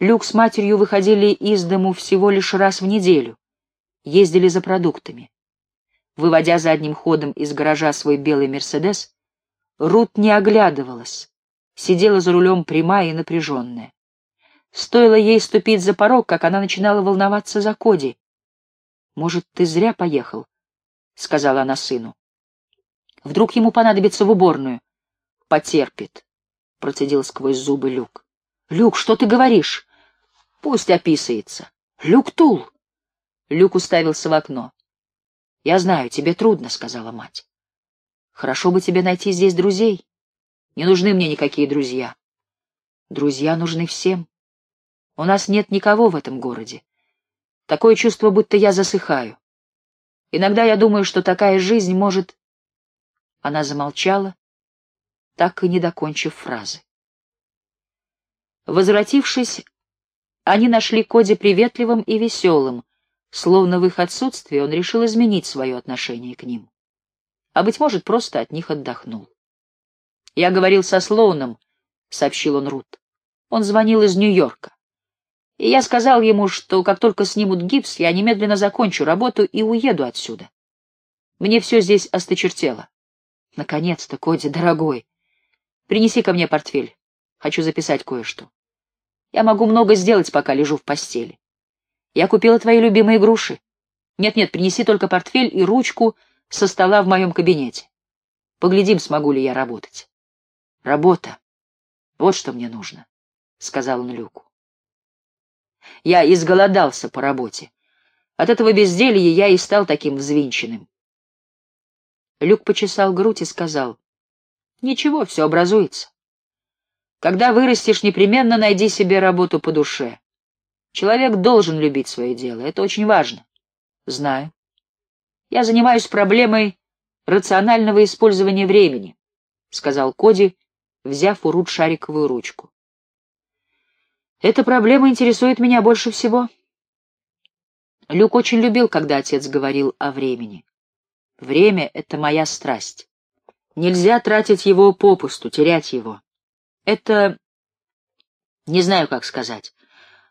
Люк с матерью выходили из дому всего лишь раз в неделю, ездили за продуктами. Выводя задним ходом из гаража свой белый «Мерседес», Рут не оглядывалась, сидела за рулем прямая и напряженная. Стоило ей ступить за порог, как она начинала волноваться за Коди. «Может, ты зря поехал?» — сказала она сыну. «Вдруг ему понадобится в уборную?» «Потерпит», — процедил сквозь зубы Люк. «Люк, что ты говоришь?» «Пусть описывается». «Люк Тул!» Люк уставился в окно. «Я знаю, тебе трудно», — сказала мать. «Хорошо бы тебе найти здесь друзей. Не нужны мне никакие друзья. Друзья нужны всем. У нас нет никого в этом городе. Такое чувство, будто я засыхаю. Иногда я думаю, что такая жизнь может...» Она замолчала, так и не докончив фразы. Возвратившись, они нашли Коди приветливым и веселым, словно в их отсутствии он решил изменить свое отношение к ним. А, быть может, просто от них отдохнул. «Я говорил со Слоуном», — сообщил он Рут. «Он звонил из Нью-Йорка. И я сказал ему, что как только снимут гипс, я немедленно закончу работу и уеду отсюда. Мне все здесь осточертело. Наконец-то, Коди, дорогой. Принеси ко мне портфель. Хочу записать кое-что. Я могу много сделать, пока лежу в постели. Я купила твои любимые груши. Нет-нет, принеси только портфель и ручку со стола в моем кабинете. Поглядим, смогу ли я работать. Работа. Вот что мне нужно, — сказал он Люку. Я изголодался по работе. От этого безделья я и стал таким взвинченным. Люк почесал грудь и сказал, «Ничего, все образуется. Когда вырастешь, непременно найди себе работу по душе. Человек должен любить свое дело, это очень важно. Знаю. Я занимаюсь проблемой рационального использования времени», — сказал Коди, взяв у Рут шариковую ручку. Эта проблема интересует меня больше всего. Люк очень любил, когда отец говорил о времени. Время — это моя страсть. Нельзя тратить его попусту, терять его. Это... Не знаю, как сказать.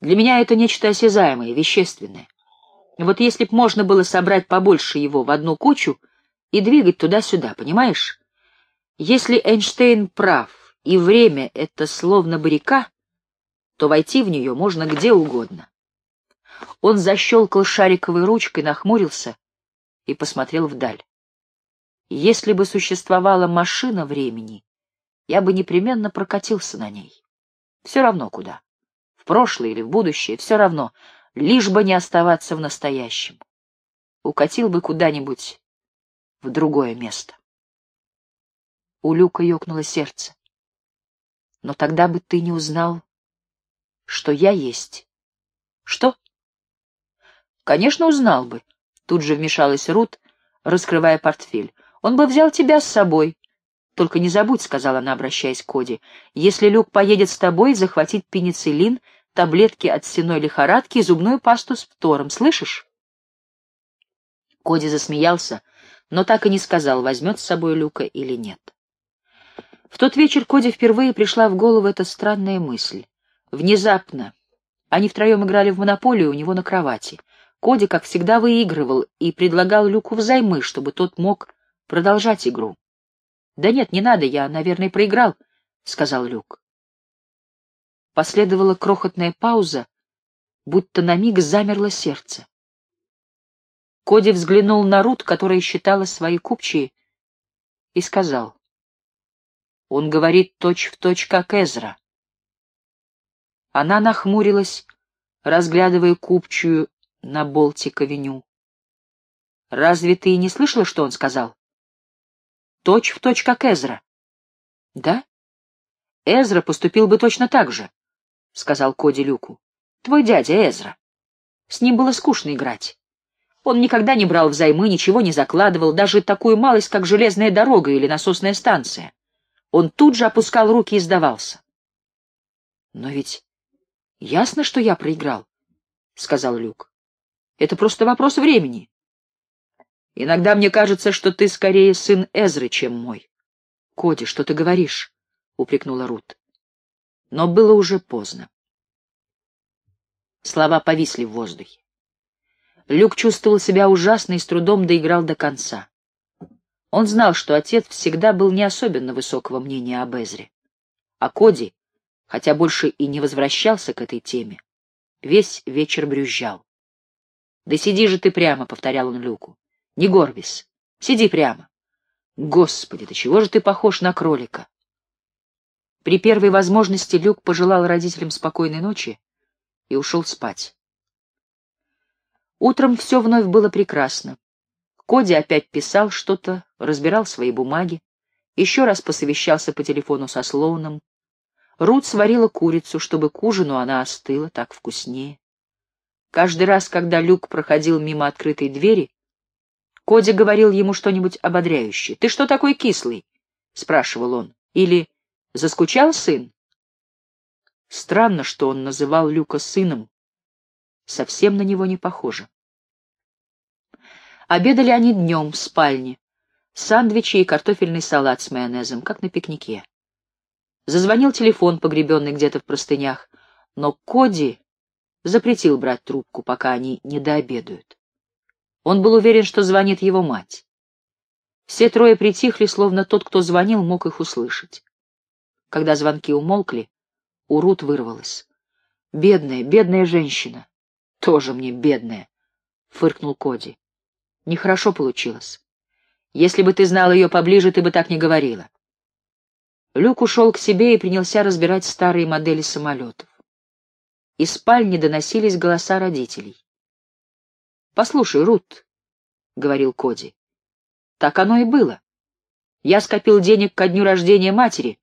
Для меня это нечто осязаемое, вещественное. Вот если б можно было собрать побольше его в одну кучу и двигать туда-сюда, понимаешь? Если Эйнштейн прав, и время — это словно бы река, то войти в нее можно где угодно. Он защелкал шариковой ручкой, нахмурился и посмотрел вдаль. Если бы существовала машина времени, я бы непременно прокатился на ней. Все равно куда. В прошлое или в будущее, все равно, лишь бы не оставаться в настоящем. Укатил бы куда-нибудь в другое место. У Люка ёкнуло сердце. Но тогда бы ты не узнал что я есть. Что? Конечно, узнал бы. Тут же вмешалась Рут, раскрывая портфель. Он бы взял тебя с собой. Только не забудь, — сказала она, обращаясь к Коди, — если Люк поедет с тобой, захватить пенициллин, таблетки от стеной лихорадки и зубную пасту с фтором. Слышишь? Коди засмеялся, но так и не сказал, возьмет с собой Люка или нет. В тот вечер Коди впервые пришла в голову эта странная мысль. Внезапно. Они втроем играли в монополию у него на кровати. Коди, как всегда, выигрывал и предлагал Люку взаймы, чтобы тот мог продолжать игру. — Да нет, не надо, я, наверное, проиграл, — сказал Люк. Последовала крохотная пауза, будто на миг замерло сердце. Коди взглянул на Рут, которая считала свои купчие, и сказал. — Он говорит точь-в-точь, точь, как Эзра. Она нахмурилась, разглядывая купчую на Болтик-авеню. «Разве ты не слышала, что он сказал?» «Точь в точь, как Эзра». «Да? Эзра поступил бы точно так же», — сказал Коди Люку. «Твой дядя Эзра. С ним было скучно играть. Он никогда не брал взаймы, ничего не закладывал, даже такую малость, как железная дорога или насосная станция. Он тут же опускал руки и сдавался. Но ведь Ясно, что я проиграл, — сказал Люк. Это просто вопрос времени. Иногда мне кажется, что ты скорее сын Эзры, чем мой. Коди, что ты говоришь? — упрекнула Рут. Но было уже поздно. Слова повисли в воздухе. Люк чувствовал себя ужасно и с трудом доиграл до конца. Он знал, что отец всегда был не особенно высокого мнения об Эзре. А Коди, хотя больше и не возвращался к этой теме, весь вечер брюзжал. «Да сиди же ты прямо», — повторял он Люку. «Не горбись. Сиди прямо». «Господи, да чего же ты похож на кролика?» При первой возможности Люк пожелал родителям спокойной ночи и ушел спать. Утром все вновь было прекрасно. Коди опять писал что-то, разбирал свои бумаги, еще раз посовещался по телефону со Слоуном. Рут сварила курицу, чтобы к ужину она остыла, так вкуснее. Каждый раз, когда Люк проходил мимо открытой двери, Коди говорил ему что-нибудь ободряющее. «Ты что такой кислый?» — спрашивал он. Или «Заскучал сын?» Странно, что он называл Люка сыном. Совсем на него не похоже. Обедали они днем в спальне. Сандвичи и картофельный салат с майонезом, как на пикнике. Зазвонил телефон, погребенный где-то в простынях, но Коди запретил брать трубку, пока они не дообедают. Он был уверен, что звонит его мать. Все трое притихли, словно тот, кто звонил, мог их услышать. Когда звонки умолкли, у Рут вырвалось. «Бедная, бедная женщина!» «Тоже мне бедная!» — фыркнул Коди. «Нехорошо получилось. Если бы ты знал ее поближе, ты бы так не говорила». Люк ушел к себе и принялся разбирать старые модели самолетов. Из спальни доносились голоса родителей. «Послушай, Рут», — говорил Коди, — «так оно и было. Я скопил денег ко дню рождения матери,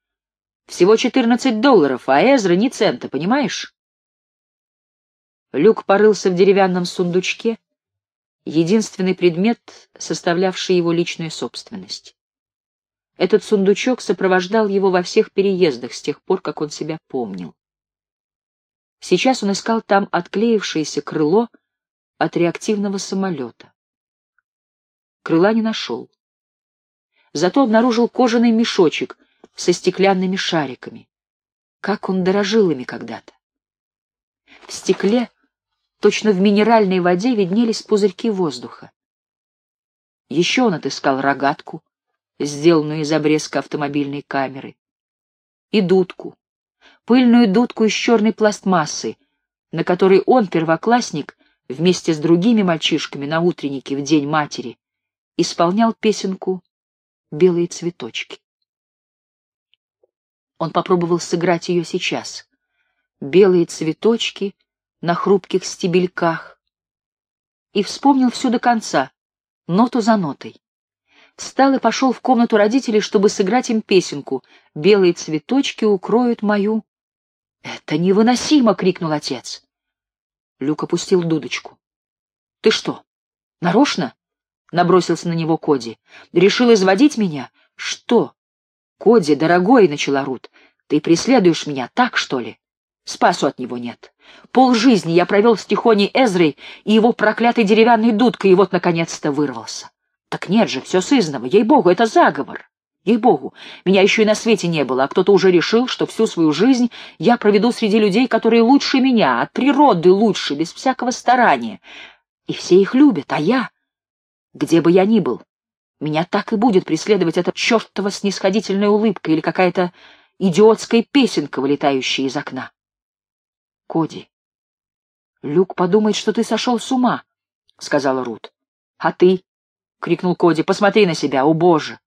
всего 14 долларов, а Эзра ни цента, понимаешь? Люк порылся в деревянном сундучке, единственный предмет, составлявший его личную собственность. Этот сундучок сопровождал его во всех переездах с тех пор, как он себя помнил. Сейчас он искал там отклеившееся крыло от реактивного самолета. Крыла не нашел. Зато обнаружил кожаный мешочек — со стеклянными шариками. Как он дорожил ими когда-то. В стекле, точно в минеральной воде, виднелись пузырьки воздуха. Еще он отыскал рогатку, сделанную из обрезка автомобильной камеры, и дудку, пыльную дудку из черной пластмассы, на которой он, первоклассник, вместе с другими мальчишками на утреннике в День матери, исполнял песенку «Белые цветочки». Он попробовал сыграть ее сейчас. Белые цветочки на хрупких стебельках. И вспомнил все до конца, ноту за нотой. Встал и пошел в комнату родителей, чтобы сыграть им песенку «Белые цветочки укроют мою». «Это невыносимо!» — крикнул отец. Люк опустил дудочку. «Ты что, нарочно?» — набросился на него Коди. «Решил изводить меня? Что? «Коди, дорогой», — начала Рут, — «ты преследуешь меня, так, что ли?» Спасу от него нет. Пол жизни я провел с Тихоней Эзрой и его проклятой деревянной дудкой, и вот, наконец-то, вырвался. Так нет же, все сызново, ей-богу, это заговор. Ей-богу, меня еще и на свете не было, а кто-то уже решил, что всю свою жизнь я проведу среди людей, которые лучше меня, от природы лучше, без всякого старания. И все их любят, а я... Где бы я ни был, меня так и будет преследовать эта чертова снисходительная улыбка или какая-то идиотская песенка, вылетающая из окна. — Коди, Люк подумает, что ты сошел с ума, — сказала Рут. — А ты? — крикнул Коди. — Посмотри на себя, о боже!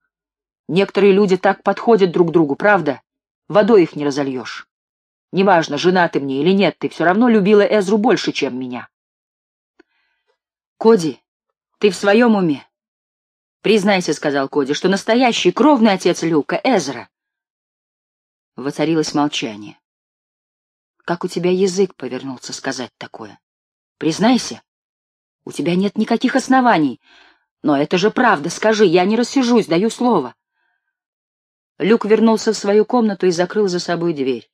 Некоторые люди так подходят друг другу, правда? Водой их не разольешь. Неважно, жена ты мне или нет, ты все равно любила Эзру больше, чем меня. — Коди, ты в своем уме? «Признайся», — сказал Коди, — «что настоящий кровный отец Люка — Эзра». Воцарилось молчание. «Как у тебя язык повернулся сказать такое? Признайся. У тебя нет никаких оснований. Но это же правда, скажи, я не рассижусь, даю слово». Люк вернулся в свою комнату и закрыл за собой дверь.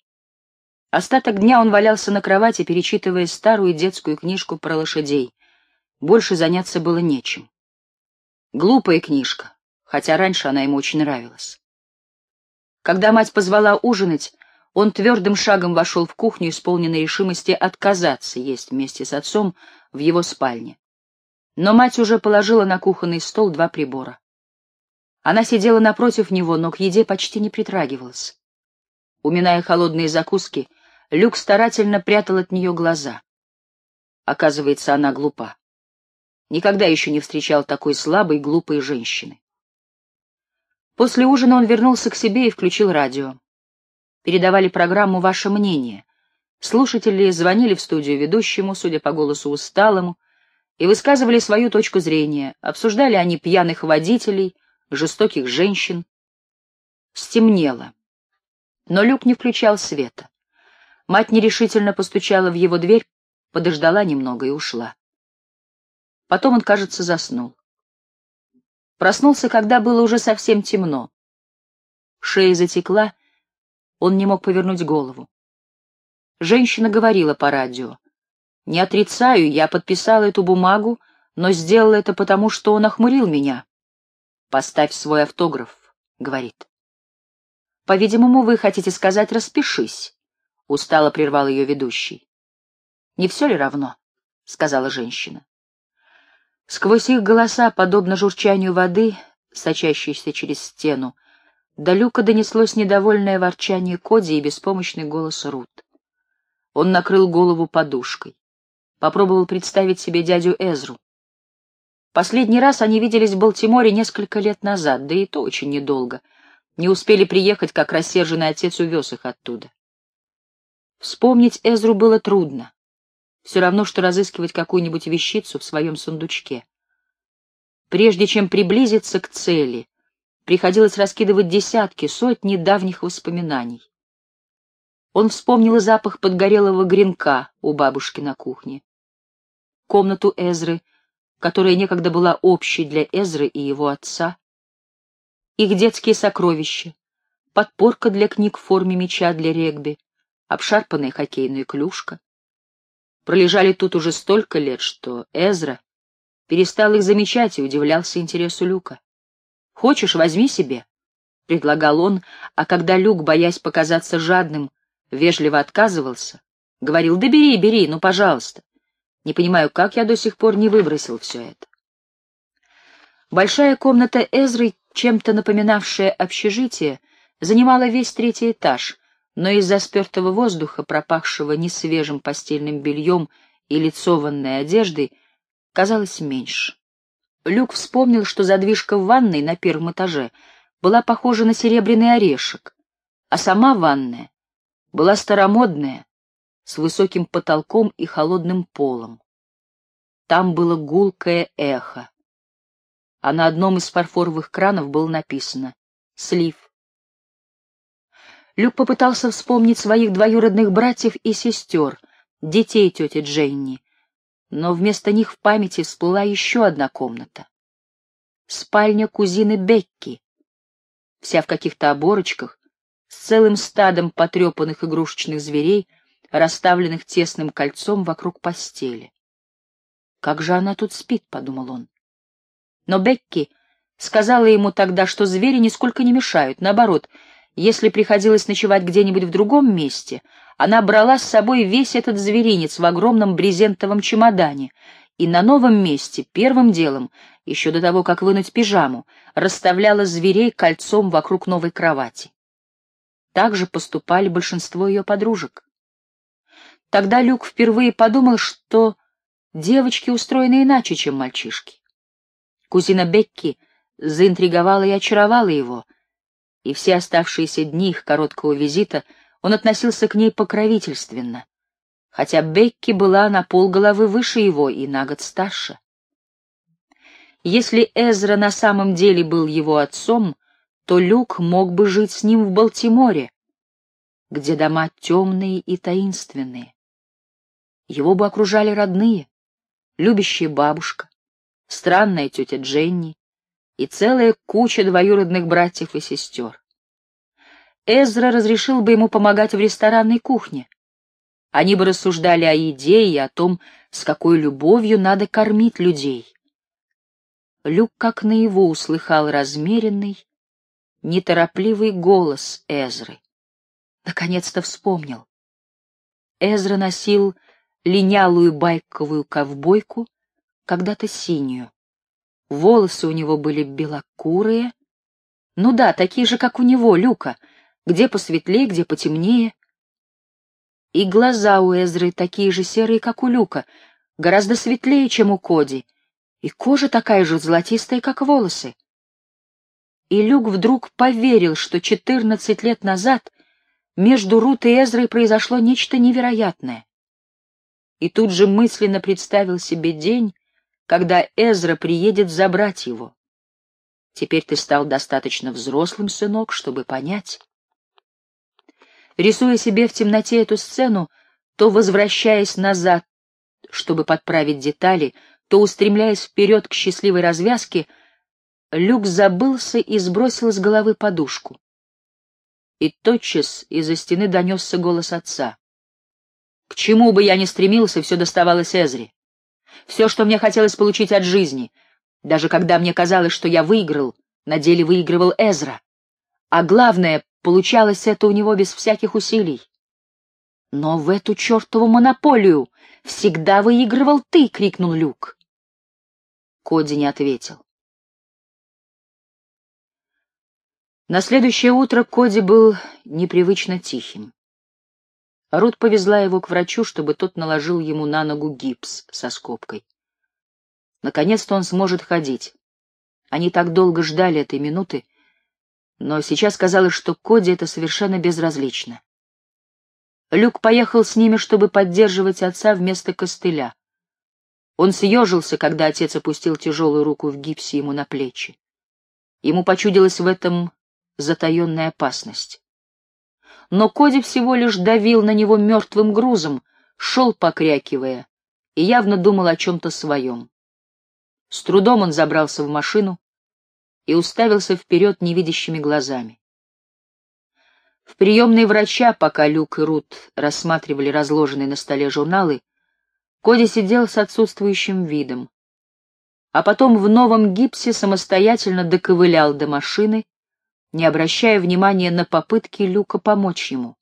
Остаток дня он валялся на кровати, перечитывая старую детскую книжку про лошадей. Больше заняться было нечем. Глупая книжка, хотя раньше она ему очень нравилась. Когда мать позвала ужинать, Он твердым шагом вошел в кухню, исполненной решимости отказаться есть вместе с отцом в его спальне. Но мать уже положила на кухонный стол два прибора. Она сидела напротив него, но к еде почти не притрагивалась. Уминая холодные закуски, Люк старательно прятал от нее глаза. Оказывается, она глупа. Никогда еще не встречал такой слабой, глупой женщины. После ужина он вернулся к себе и включил радио. Передавали программу «Ваше мнение». Слушатели звонили в студию ведущему, судя по голосу усталому, и высказывали свою точку зрения. Обсуждали они пьяных водителей, жестоких женщин. Стемнело. Но Люк не включал света. Мать нерешительно постучала в его дверь, подождала немного и ушла. Потом он, кажется, заснул. Проснулся, когда было уже совсем темно. Шея затекла, он не мог повернуть голову. Женщина говорила по радио. «Не отрицаю, я подписала эту бумагу, но сделала это потому, что он охмурил меня. Поставь свой автограф», — говорит. «По-видимому, вы хотите сказать «распишись», — устало прервал ее ведущий. «Не все ли равно?» — сказала женщина. Сквозь их голоса, подобно журчанию воды, сочащейся через стену, до люка донеслось недовольное ворчание Коди и беспомощный голос Рут. Он накрыл голову подушкой. Попробовал представить себе дядю Эзру. Последний раз они виделись в Балтиморе несколько лет назад, да и то очень недолго. Не успели приехать, как рассерженный отец увез их оттуда. Вспомнить Эзру было трудно. Все равно, что разыскивать какую-нибудь вещицу в своем сундучке. Прежде чем приблизиться к цели, приходилось раскидывать десятки, сотни давних воспоминаний. Он вспомнил запах подгорелого гренка у бабушки на кухне, комнату Эзры, которая некогда была общей для Эзры и его отца, их детские сокровища, подпорка для книг в форме мяча для регби, обшарпанная хоккейная клюшка пролежали тут уже столько лет, что Эзра перестал их замечать и удивлялся интересу Люка. «Хочешь, возьми себе», — предлагал он, а когда Люк, боясь показаться жадным, вежливо отказывался, говорил, «Да бери, бери, ну, пожалуйста». Не понимаю, как я до сих пор не выбросил все это. Большая комната Эзры, чем-то напоминавшая общежитие, занимала весь третий этаж, но из-за спертого воздуха, пропахшего несвежим постельным бельем и лицованной одеждой, казалось меньше. Люк вспомнил, что задвижка в ванной на первом этаже была похожа на серебряный орешек, а сама ванная была старомодная, с высоким потолком и холодным полом. Там было гулкое эхо, а на одном из фарфоровых кранов было написано «Слив». Люк попытался вспомнить своих двоюродных братьев и сестер, детей тети Дженни, но вместо них в памяти всплыла еще одна комната. Спальня кузины Бекки, вся в каких-то оборочках, с целым стадом потрепанных игрушечных зверей, расставленных тесным кольцом вокруг постели. «Как же она тут спит?» — подумал он. Но Бекки сказала ему тогда, что звери нисколько не мешают, наоборот — если приходилось ночевать где-нибудь в другом месте, она брала с собой весь этот зверинец в огромном брезентовом чемодане и на новом месте первым делом, еще до того, как вынуть пижаму, расставляла зверей кольцом вокруг новой кровати. Так же поступали большинство ее подружек. Тогда Люк впервые подумал, что девочки устроены иначе, чем мальчишки. Кузина Бекки заинтриговала и очаровала его — и все оставшиеся дни их короткого визита он относился к ней покровительственно, хотя Бекки была на полголовы выше его и на год старше. Если Эзра на самом деле был его отцом, то Люк мог бы жить с ним в Балтиморе, где дома темные и таинственные. Его бы окружали родные, любящая бабушка, странная тетя Дженни, и целая куча двоюродных братьев и сестер. Эзра разрешил бы ему помогать в ресторанной кухне. Они бы рассуждали о еде и о том, с какой любовью надо кормить людей. Люк как наяву услыхал размеренный, неторопливый голос Эзры. Наконец-то вспомнил. Эзра носил линялую байковую ковбойку, когда-то синюю. Волосы у него были белокурые. Ну да, такие же, как у него, Люка, где посветлее, где потемнее. И глаза у Эзры такие же серые, как у Люка, гораздо светлее, чем у Коди, и кожа такая же золотистая, как волосы. И Люк вдруг поверил, что четырнадцать лет назад между Рут и Эзрой произошло нечто невероятное. И тут же мысленно представил себе день, когда Эзра приедет забрать его. Теперь ты стал достаточно взрослым, сынок, чтобы понять. Рисуя себе в темноте эту сцену, то возвращаясь назад, чтобы подправить детали, то устремляясь вперед к счастливой развязке, Люк забылся и сбросил с головы подушку и тотчас из-за стены донесся голос отца. К чему бы я ни стремился, все доставалось Эзре. Все, что мне хотелось получить от жизни, даже когда мне казалось, что я выиграл, на деле выигрывал Эзра. А главное, получалось это у него без всяких усилий. Но в эту чертову монополию всегда выигрывал ты, — крикнул Люк. Коди не ответил. На следующее утро Коди был непривычно тихим. Рут повезла его к врачу, чтобы тот наложил ему на ногу гипс со скобкой. Наконец-то он сможет ходить. Они так долго ждали этой минуты, но сейчас казалось, что Коди это совершенно безразлично. Люк поехал с ними, чтобы поддерживать отца вместо костыля. Он съежился, когда отец опустил тяжелую руку в гипсе ему на плечи. Ему почудилось в этом затаенная опасность. Но Коди всего лишь давил на него мертвым грузом, шел покрякивая, и явно думал о чем-то своем. С трудом он забрался в машину и уставился вперед невидящими глазами. В приемной врача, пока Люк и Рут рассматривали разложенные на столе журналы, Коди сидел с отсутствующим видом, а потом в новом гипсе самостоятельно доковылял до машины не обращая внимания на попытки Люка помочь ему.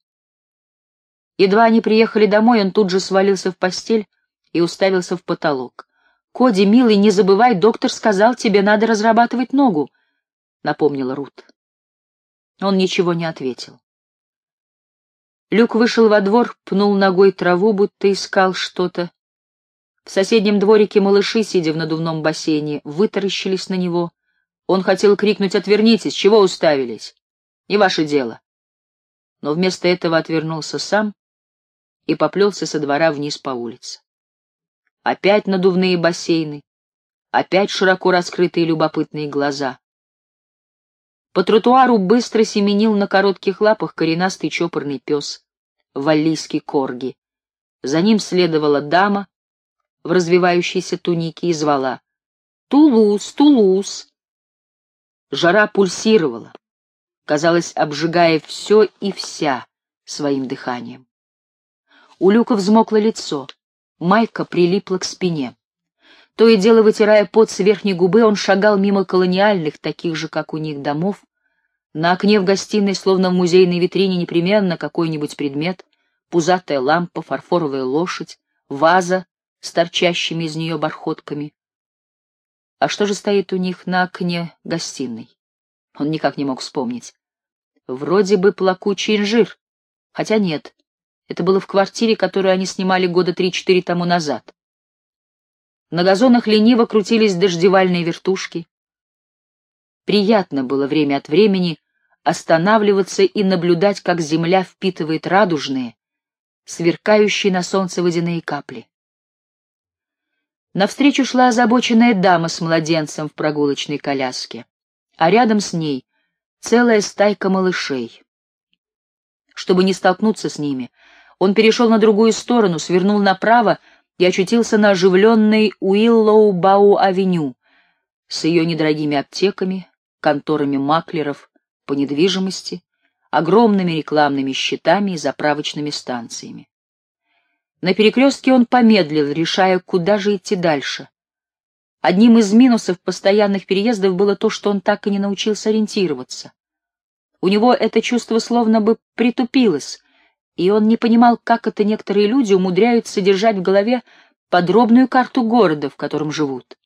Едва они приехали домой, он тут же свалился в постель и уставился в потолок. «Коди, милый, не забывай, доктор сказал, тебе надо разрабатывать ногу», — напомнила Рут. Он ничего не ответил. Люк вышел во двор, пнул ногой траву, будто искал что-то. В соседнем дворике малыши, сидя в надувном бассейне, вытаращились на него, он хотел крикнуть «Отвернитесь! Чего уставились? Не ваше дело!» Но вместо этого отвернулся сам и поплелся со двора вниз по улице. Опять надувные бассейны, опять широко раскрытые любопытные глаза. По тротуару быстро семенил на коротких лапах коренастый чопорный пес, валлийский корги. За ним следовала дама в развивающейся тунике и звала «Тулус, Тулус!» Жара пульсировала, казалось, обжигая все и вся своим дыханием. У Люка взмокло лицо, майка прилипла к спине. То и дело, вытирая пот с верхней губы, он шагал мимо колониальных, таких же, как у них, домов. На окне в гостиной, словно в музейной витрине, непременно какой-нибудь предмет, пузатая лампа, фарфоровая лошадь, ваза с торчащими из нее бархотками, а что же стоит у них на окне гостиной? Он никак не мог вспомнить. Вроде бы плакучий инжир, хотя нет. Это было в квартире, которую они снимали года три-четыре тому назад. На газонах лениво крутились дождевальные вертушки. Приятно было время от времени останавливаться и наблюдать, как земля впитывает радужные, сверкающие на солнце водяные капли. Навстречу шла озабоченная дама с младенцем в прогулочной коляске, а рядом с ней целая стайка малышей. Чтобы не столкнуться с ними, он перешел на другую сторону, свернул направо и очутился на оживленной Уиллоу-Бау-авеню с ее недорогими аптеками, конторами маклеров по недвижимости, огромными рекламными щитами и заправочными станциями. На перекрестке он помедлил, решая, куда же идти дальше. Одним из минусов постоянных переездов было то, что он так и не научился ориентироваться. У него это чувство словно бы притупилось, и он не понимал, как это некоторые люди умудряются держать в голове подробную карту города, в котором живут.